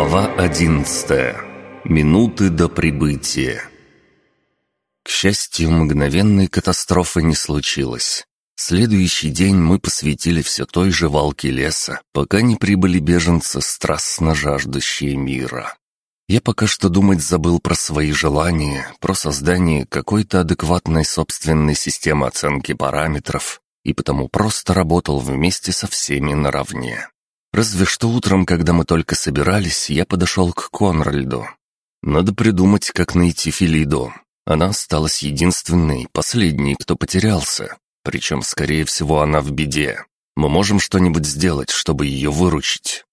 Глава одиннадцатая. Минуты до прибытия. К счастью, мгновенной катастрофы не случилось. Следующий день мы посвятили все той же валке леса, пока не прибыли беженцы, страстно жаждущие мира. Я пока что думать забыл про свои желания, про создание какой-то адекватной собственной системы оценки параметров, и потому просто работал вместе со всеми наравне. Разве что утром, когда мы только собирались, я подошел к Конральду. Надо придумать, как найти Филиду. Она осталась единственной, последней, кто потерялся. Причем, скорее всего, она в беде. Мы можем что-нибудь сделать, чтобы ее выручить.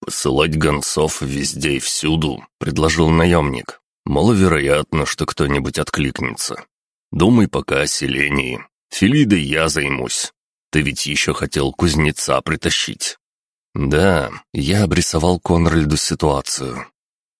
«Посылать гонцов везде и всюду», — предложил наемник. «Маловероятно, что кто-нибудь откликнется. Думай пока о селении. Филидой я займусь. Ты ведь еще хотел кузнеца притащить». Да, я обрисовал Конральду ситуацию.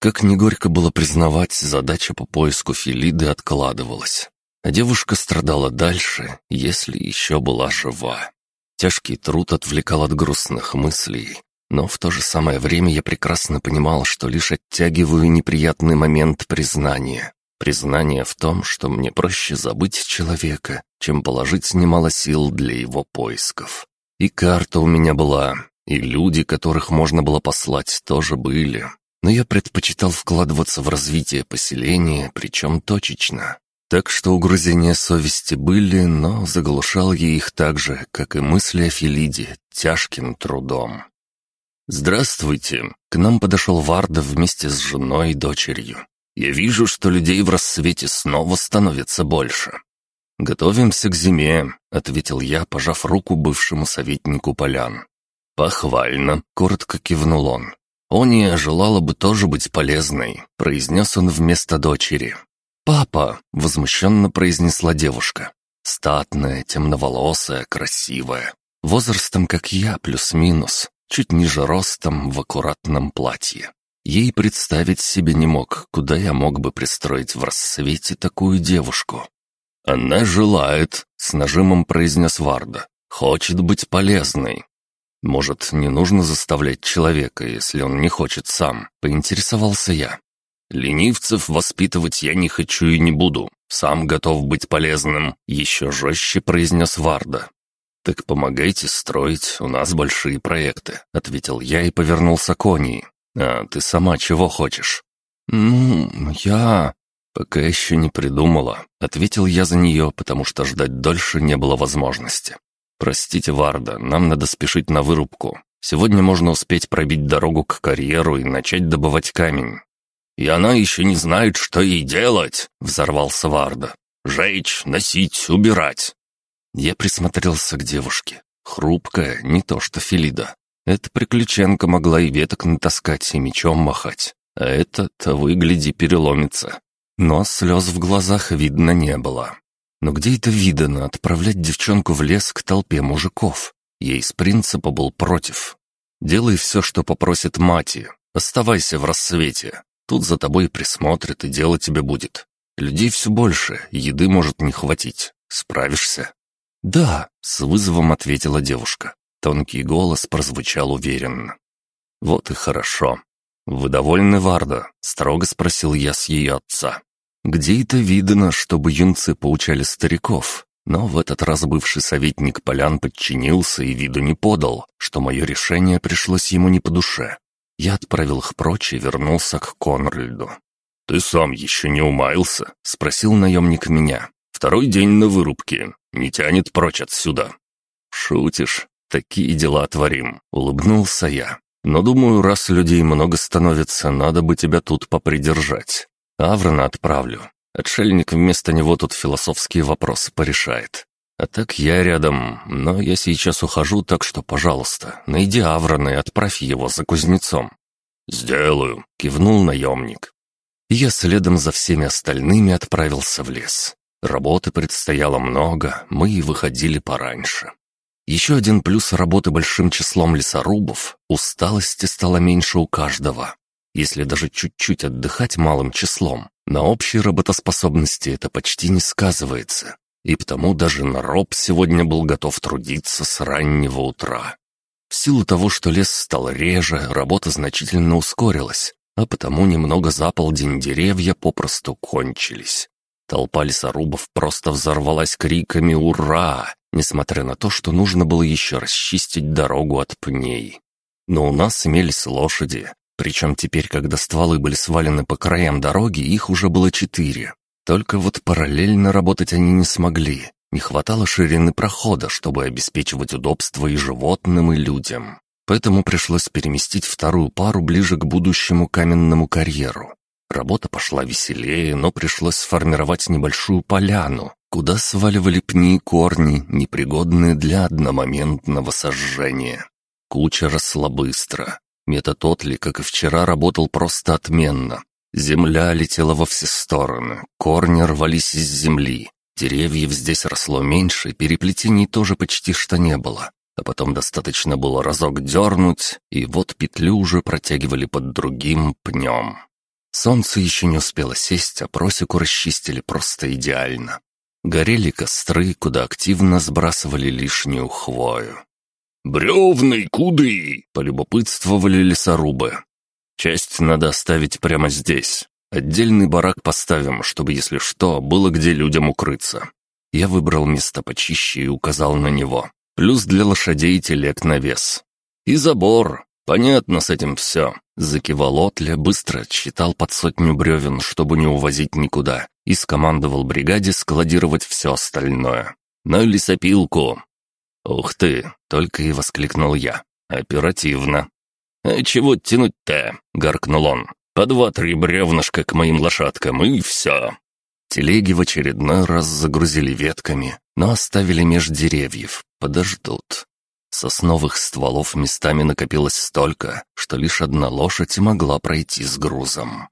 Как не горько было признавать, задача по поиску Филиды откладывалась. А девушка страдала дальше, если еще была жива. Тяжкий труд отвлекал от грустных мыслей, но в то же самое время я прекрасно понимал, что лишь оттягиваю неприятный момент признания. Признание в том, что мне проще забыть человека, чем положить немало сил для его поисков. И карта у меня была, и люди, которых можно было послать, тоже были. Но я предпочитал вкладываться в развитие поселения, причем точечно. Так что угрызения совести были, но заглушал я их так же, как и мысли о Филиде, тяжким трудом. «Здравствуйте!» К нам подошел Варда вместе с женой и дочерью. «Я вижу, что людей в рассвете снова становится больше». «Готовимся к зиме», — ответил я, пожав руку бывшему советнику полян. «Похвально», — коротко кивнул он. «Ония желала бы тоже быть полезной», — произнес он вместо дочери. «Папа», — возмущенно произнесла девушка. «Статная, темноволосая, красивая. Возрастом, как я, плюс-минус. Чуть ниже ростом, в аккуратном платье. Ей представить себе не мог, куда я мог бы пристроить в рассвете такую девушку. «Она желает», — с нажимом произнес Варда. «Хочет быть полезной. «Может, не нужно заставлять человека, если он не хочет сам?» — поинтересовался я. «Ленивцев воспитывать я не хочу и не буду. Сам готов быть полезным», — еще жестче произнес Варда. «Так помогайте строить, у нас большие проекты», — ответил я и повернулся к Онии. «А ты сама чего хочешь?» «Ну, я...» «Пока еще не придумала», — ответил я за нее, потому что ждать дольше не было возможности. «Простите, Варда, нам надо спешить на вырубку. Сегодня можно успеть пробить дорогу к карьеру и начать добывать камень». «И она еще не знает, что ей делать!» — взорвался Варда. «Жечь, носить, убирать!» Я присмотрелся к девушке. Хрупкая, не то что Филида. Эта приключенка могла и веток натаскать, и мечом махать. А этот, выгляди, переломится. Но слез в глазах видно не было. Но где это видано отправлять девчонку в лес к толпе мужиков? Я из принципа был против. Делай все, что попросит мати. Оставайся в рассвете. Тут за тобой присмотрят, и дело тебе будет. Людей все больше, еды может не хватить. Справишься?» «Да», — с вызовом ответила девушка. Тонкий голос прозвучал уверенно. «Вот и хорошо. Вы довольны, Варда?» — строго спросил я с ее отца. Где это видно, чтобы юнцы поучали стариков? Но в этот раз бывший советник полян подчинился и виду не подал, что мое решение пришлось ему не по душе. Я отправил их прочь и вернулся к Конральду. «Ты сам еще не умаился?» — спросил наемник меня. «Второй день на вырубке. Не тянет прочь отсюда». «Шутишь? Такие дела творим», — улыбнулся я. «Но думаю, раз людей много становится, надо бы тебя тут попридержать. Аврона отправлю. Отшельник вместо него тут философские вопросы порешает. А так я рядом, но я сейчас ухожу, так что, пожалуйста, найди Аврона и отправь его за кузнецом». «Сделаю», — кивнул наемник. Я следом за всеми остальными отправился в лес. Работы предстояло много, мы и выходили пораньше. Еще один плюс работы большим числом лесорубов — усталости стало меньше у каждого. Если даже чуть-чуть отдыхать малым числом, на общей работоспособности это почти не сказывается. И потому даже Нароб сегодня был готов трудиться с раннего утра. В силу того, что лес стал реже, работа значительно ускорилась, а потому немного за полдень деревья попросту кончились. Толпа лесорубов просто взорвалась криками «Ура!», несмотря на то, что нужно было еще расчистить дорогу от пней. Но у нас имелись лошади, причем теперь, когда стволы были свалены по краям дороги, их уже было четыре. Только вот параллельно работать они не смогли. Не хватало ширины прохода, чтобы обеспечивать удобство и животным, и людям. Поэтому пришлось переместить вторую пару ближе к будущему каменному карьеру. Работа пошла веселее, но пришлось сформировать небольшую поляну, куда сваливали пни и корни, непригодные для одномоментного сожжения. Куча росла быстро. Метод Отли, как и вчера, работал просто отменно. Земля летела во все стороны, корни рвались из земли. Деревьев здесь росло меньше, переплетений тоже почти что не было. А потом достаточно было разок дернуть, и вот петлю уже протягивали под другим пнем. Солнце еще не успело сесть, а просеку расчистили просто идеально. Горели костры, куда активно сбрасывали лишнюю хвою. «Бревный куды?» — полюбопытствовали лесорубы. Часть надо оставить прямо здесь. Отдельный барак поставим, чтобы, если что, было где людям укрыться. Я выбрал место почище и указал на него. Плюс для лошадей телег навес. И забор. Понятно с этим все. Закивал Отля, быстро отсчитал под сотню бревен, чтобы не увозить никуда, и скомандовал бригаде складировать все остальное. «На лесопилку!» «Ух ты!» — только и воскликнул я. «Оперативно!» «А чего тянуть-то?» — гаркнул он. «По два-три бревнышка к моим лошадкам, и все». Телеги в очередной раз загрузили ветками, но оставили меж деревьев, подождут. Сосновых стволов местами накопилось столько, что лишь одна лошадь могла пройти с грузом.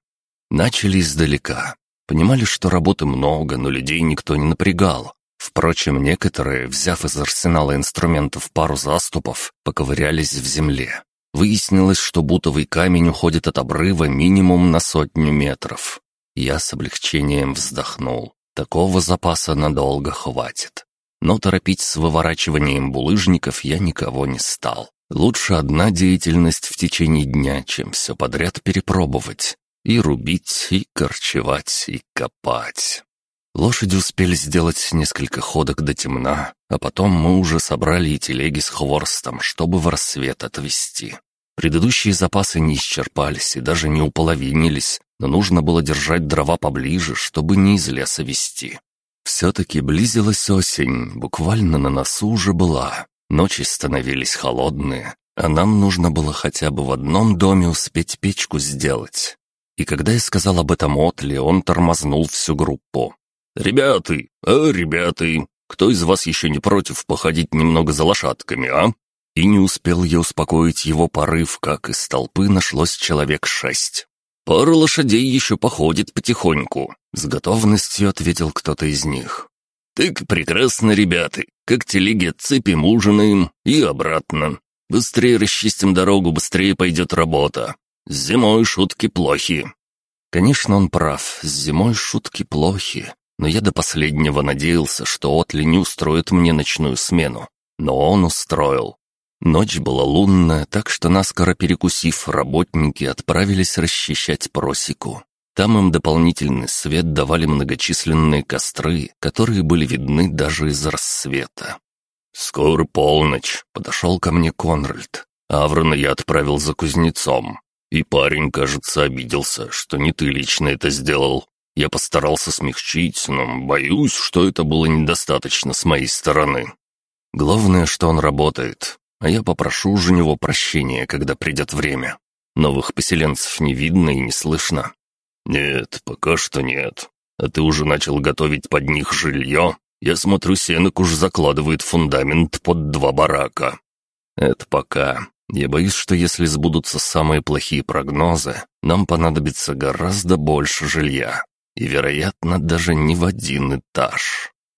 Начали издалека. Понимали, что работы много, но людей никто не напрягал. Впрочем, некоторые, взяв из арсенала инструментов пару заступов, поковырялись в земле. Выяснилось, что бутовый камень уходит от обрыва минимум на сотню метров. Я с облегчением вздохнул. Такого запаса надолго хватит. Но торопить с выворачиванием булыжников я никого не стал. Лучше одна деятельность в течение дня, чем все подряд перепробовать. И рубить, и корчевать, и копать. Лошади успели сделать несколько ходок до темна, а потом мы уже собрали и телеги с хворстом, чтобы в рассвет отвезти. Предыдущие запасы не исчерпались и даже не уполовинились, но нужно было держать дрова поближе, чтобы не из леса вести. Все-таки близилась осень, буквально на носу уже была. Ночи становились холодные, а нам нужно было хотя бы в одном доме успеть печку сделать. И когда я сказал об этом Отли, он тормознул всю группу. «Ребята, а, ребята, кто из вас еще не против походить немного за лошадками, а?» И не успел я успокоить его порыв, как из толпы нашлось человек шесть. «Пара лошадей еще походит потихоньку», — с готовностью ответил кто-то из них. «Так прекрасно, ребята, как телеги отцепим, ужинаем и обратно. Быстрее расчистим дорогу, быстрее пойдет работа. Зимой шутки плохи». Конечно, он прав, зимой шутки плохи, но я до последнего надеялся, что Отли не устроит мне ночную смену. Но он устроил. Ночь была лунная, так что наскоро перекусив, работники отправились расчищать просеку. Там им дополнительный свет давали многочисленные костры, которые были видны даже из рассвета. «Скоро полночь», — подошел ко мне Конральд. Аврона я отправил за кузнецом. И парень, кажется, обиделся, что не ты лично это сделал. Я постарался смягчить, но боюсь, что это было недостаточно с моей стороны. Главное, что он работает, а я попрошу у него прощения, когда придет время. Новых поселенцев не видно и не слышно». «Нет, пока что нет. А ты уже начал готовить под них жилье? Я смотрю, Сенок уж закладывает фундамент под два барака». «Это пока. Я боюсь, что если сбудутся самые плохие прогнозы, нам понадобится гораздо больше жилья. И, вероятно, даже не в один этаж».